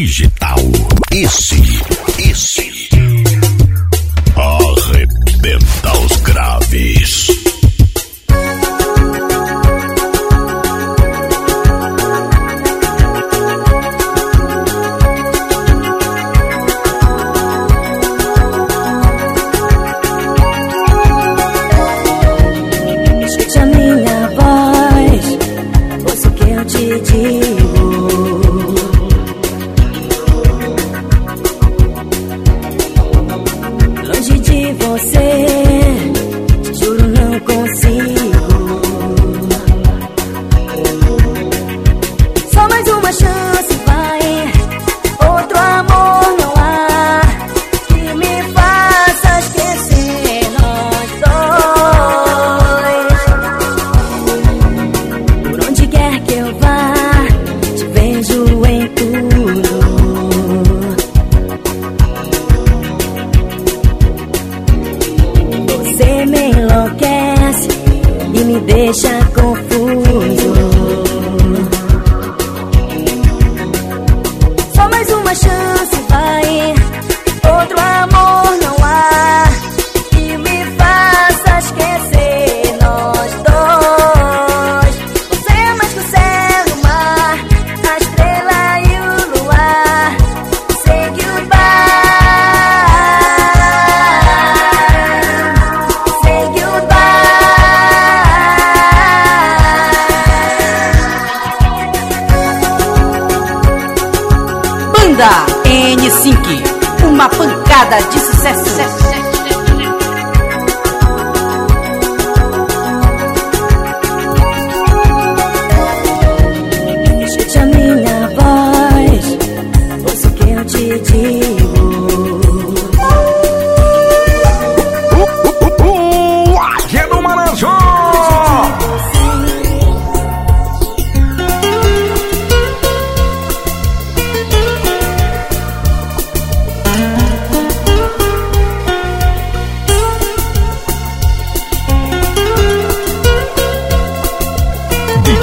digital. Esse,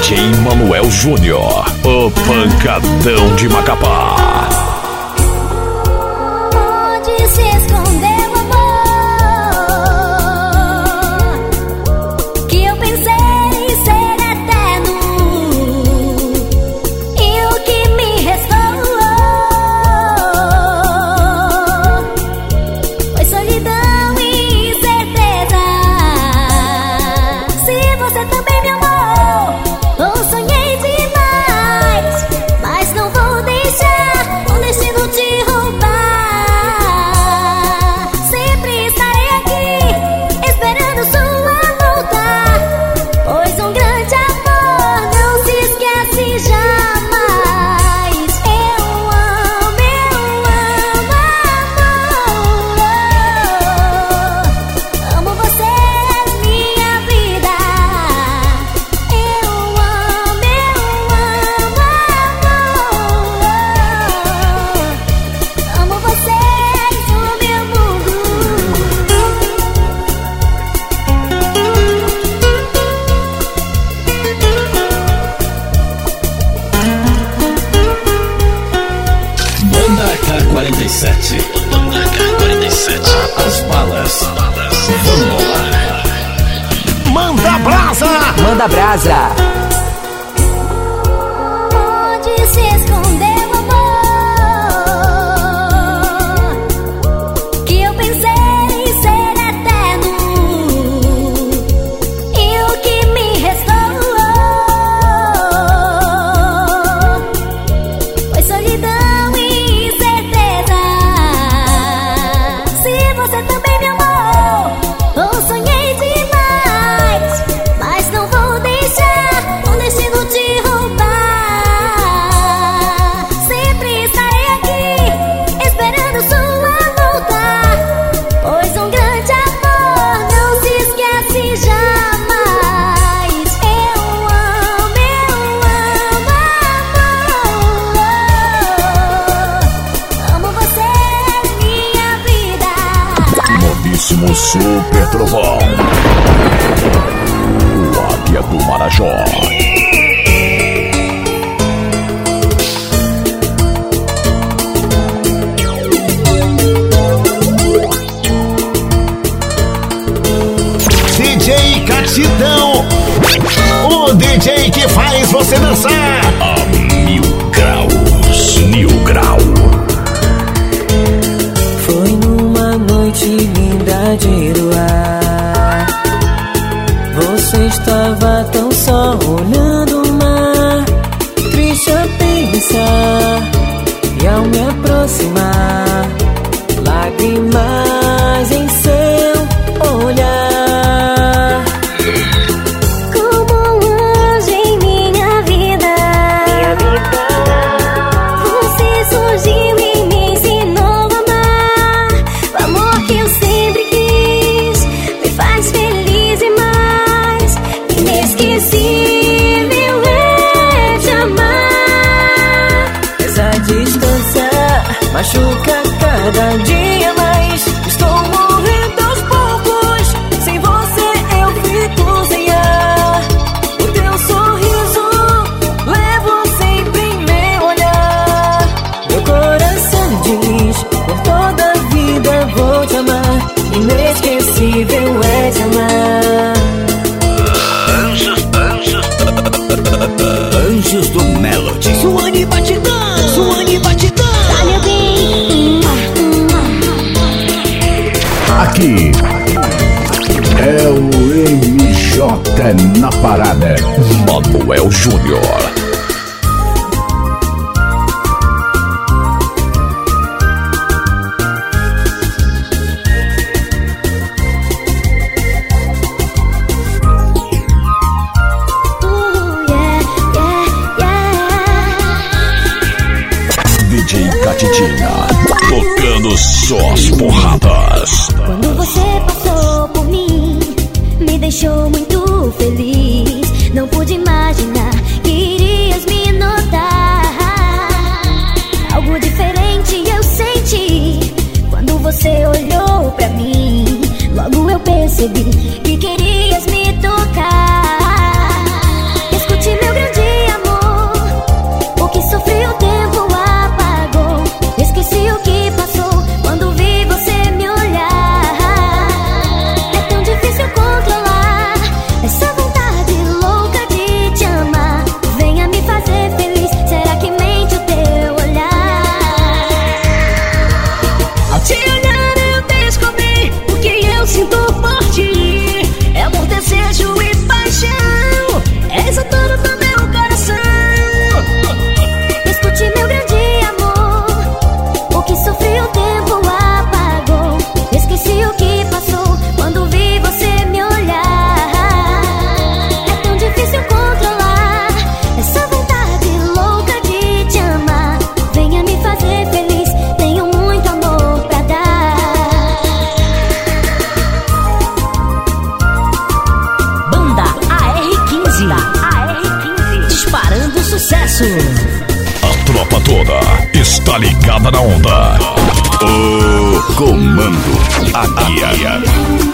DJ Manuel Júnior, o pancadão de Macapá. próximo Super Trovão. O Águia do Marajó. DJ Catidão. O DJ que faz você dançar. A mil graus. Mil graus. estava tão só olhando. Para Na Parada, Manuel Júnior. isso. A tropa toda está ligada na onda. O comando aqui.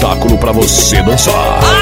espetáculo para você dançar.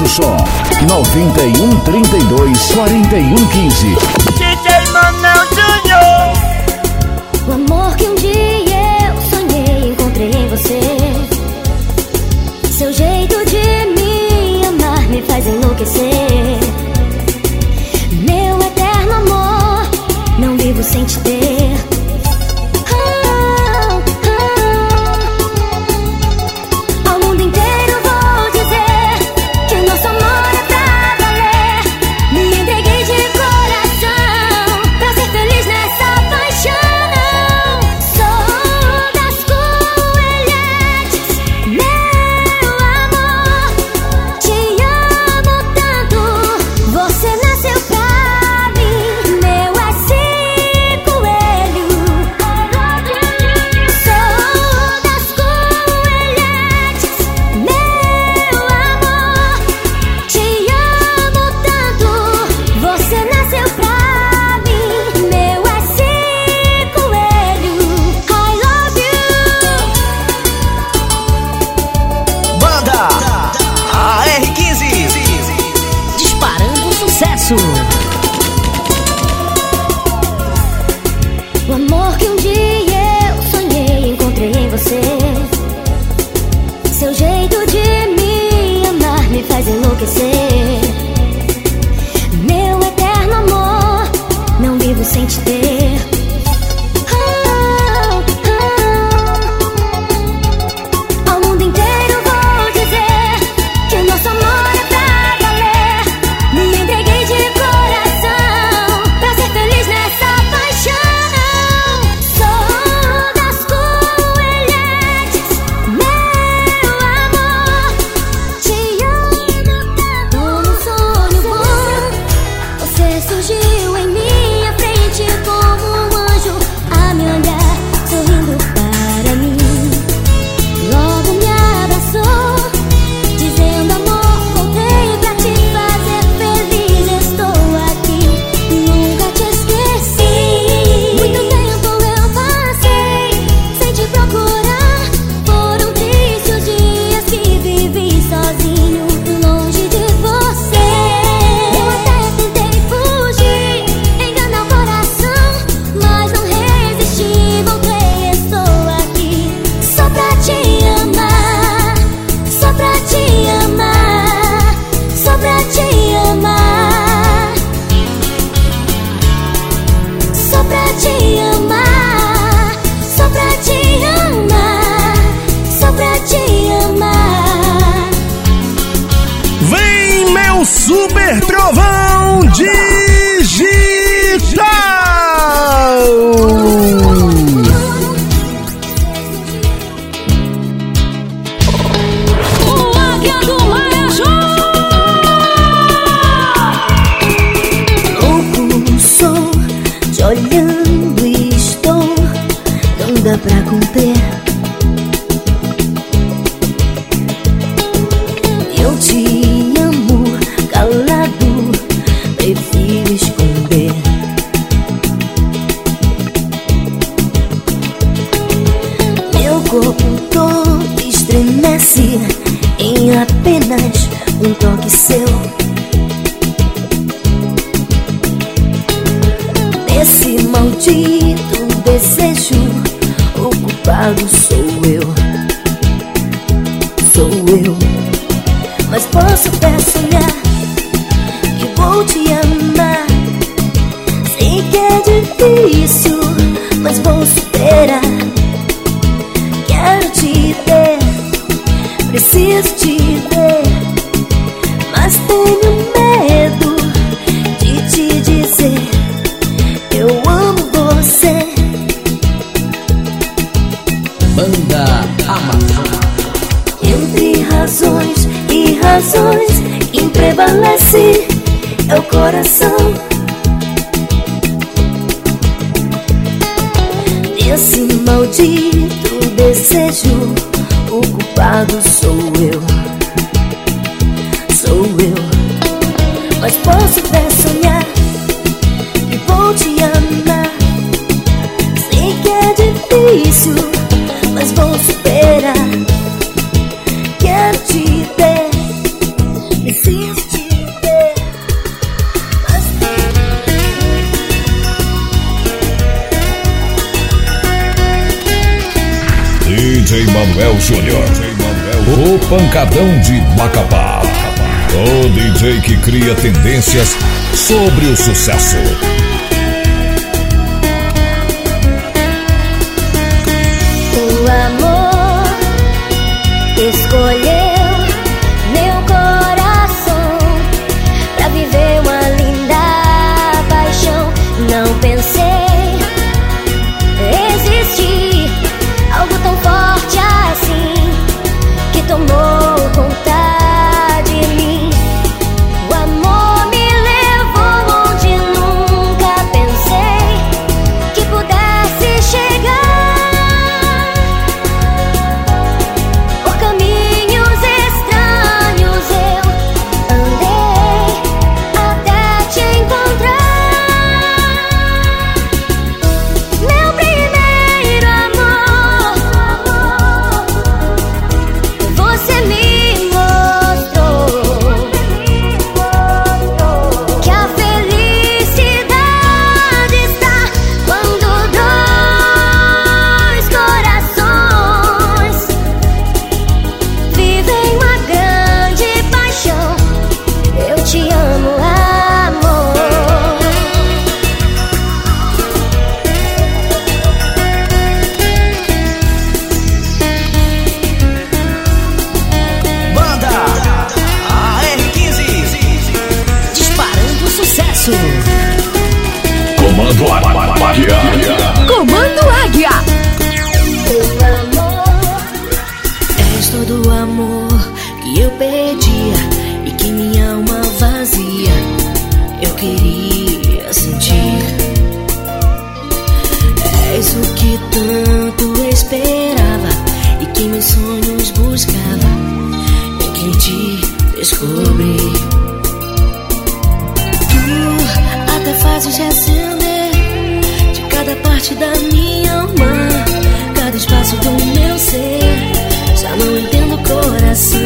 Baixo som 91 32 41 15. coração cria tendências sobre o sucesso. Comando Águia. Comando Águia. É amor, és todo o amor que eu pedia e que minha alma vazia eu queria sentir. És o que tanto esperava e que meus sonhos buscava e que te descobri. parte da minha alma, cada espaço do meu ser. Já não entendo o coração.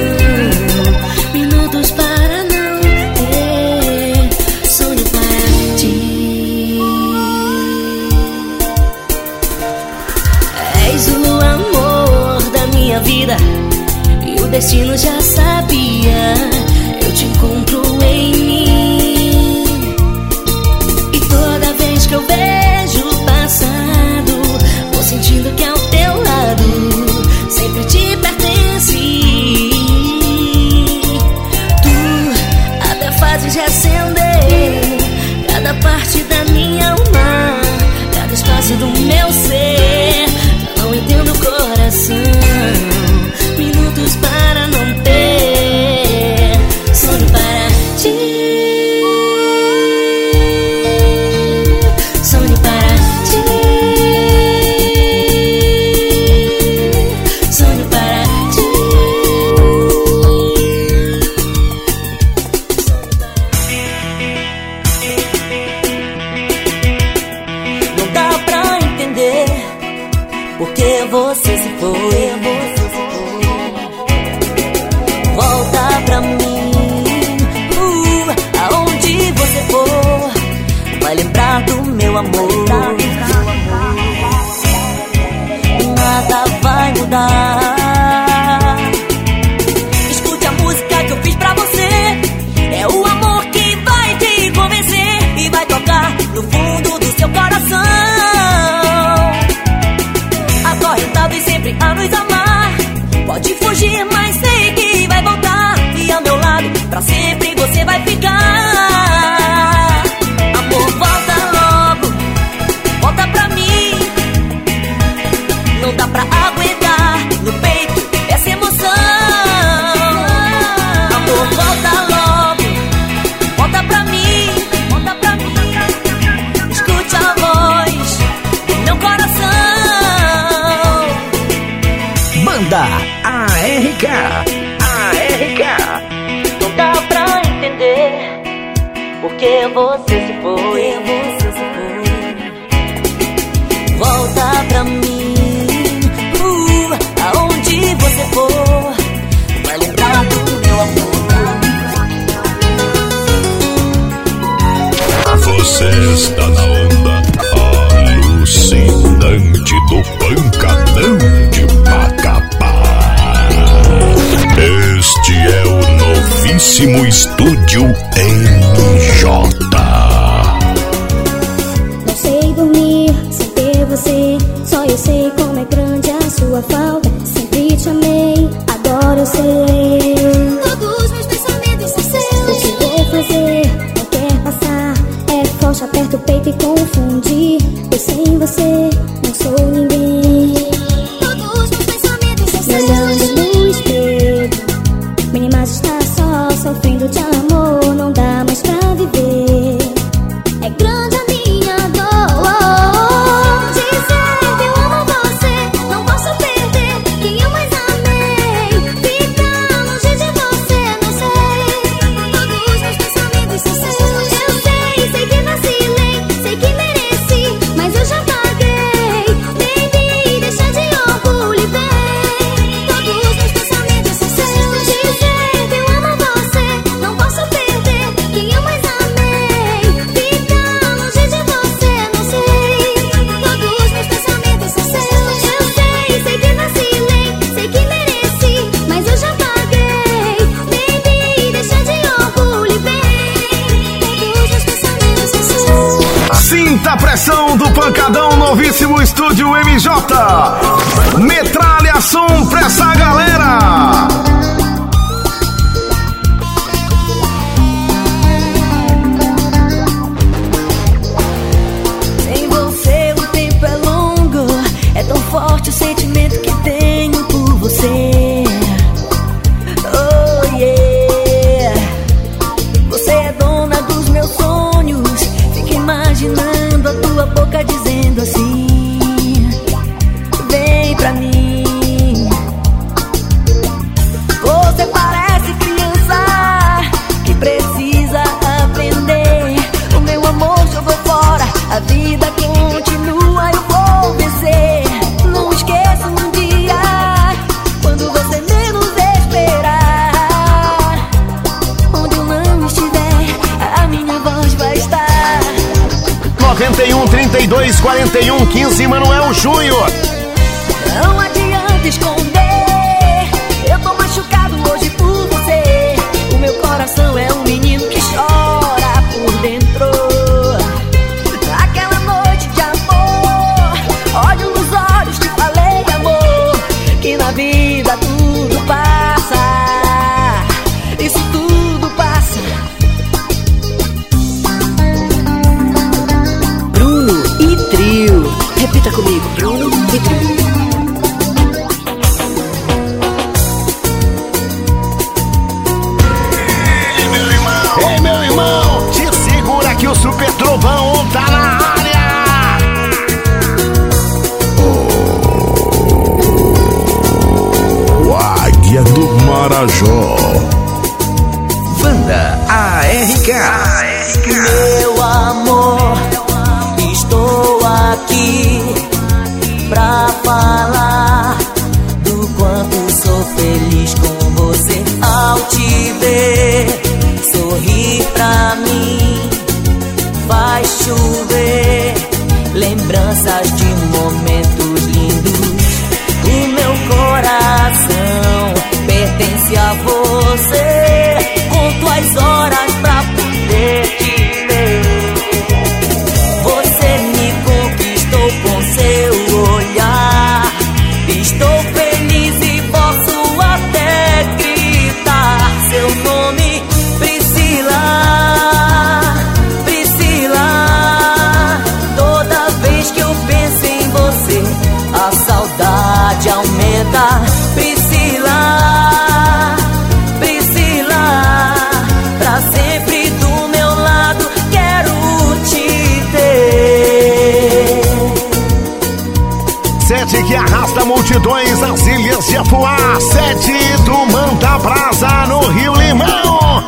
Minutos para não ter, sonho para ti. És o amor da minha vida e o destino já sabe. parte da minha alma, cada espaço do meu ser. fugir mais. Próximo Estúdio MJ. muita pressão do pancadão novíssimo estúdio MJ. Metralha som pra essa galera. junho. Residência Fuá, sede do Manta Brasa no Rio Limão.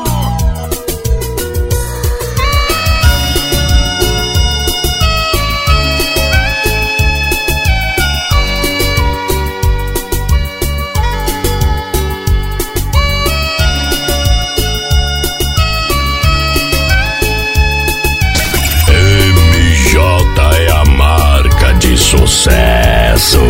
MJ é a marca de sucesso.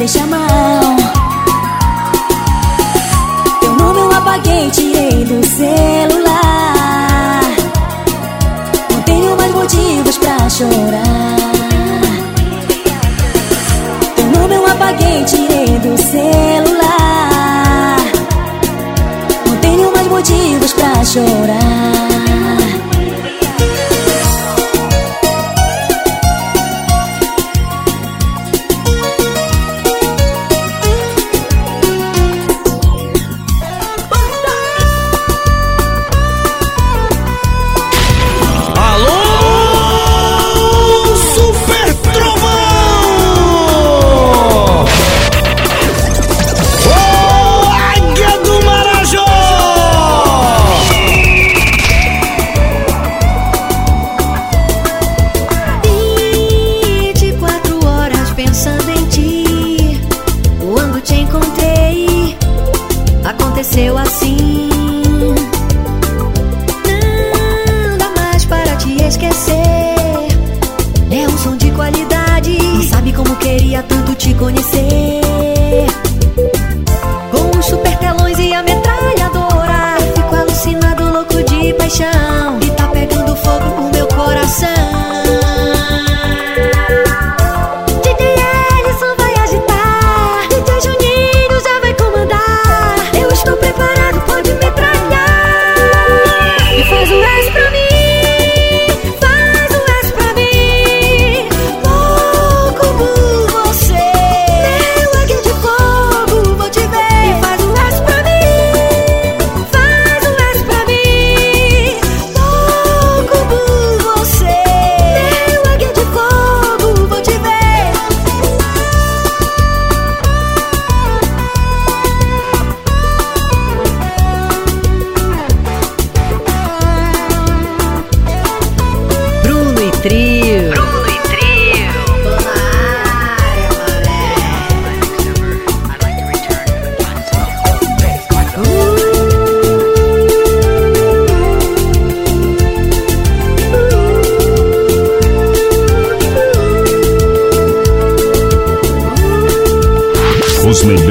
deixa mal Teu nome eu apaguei, tirei do celular. Não tenho mais motivos pra chorar. Teu nome eu apaguei, tirei do celular. Não tenho mais motivos pra chorar. Você.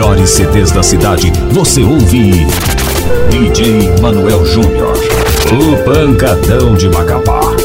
melhores CDs da cidade, você ouve DJ Manuel Júnior, o pancadão de Macapá.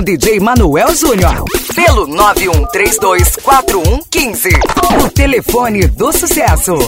com DJ Manuel Júnior. Pelo 91324115. O telefone do sucesso.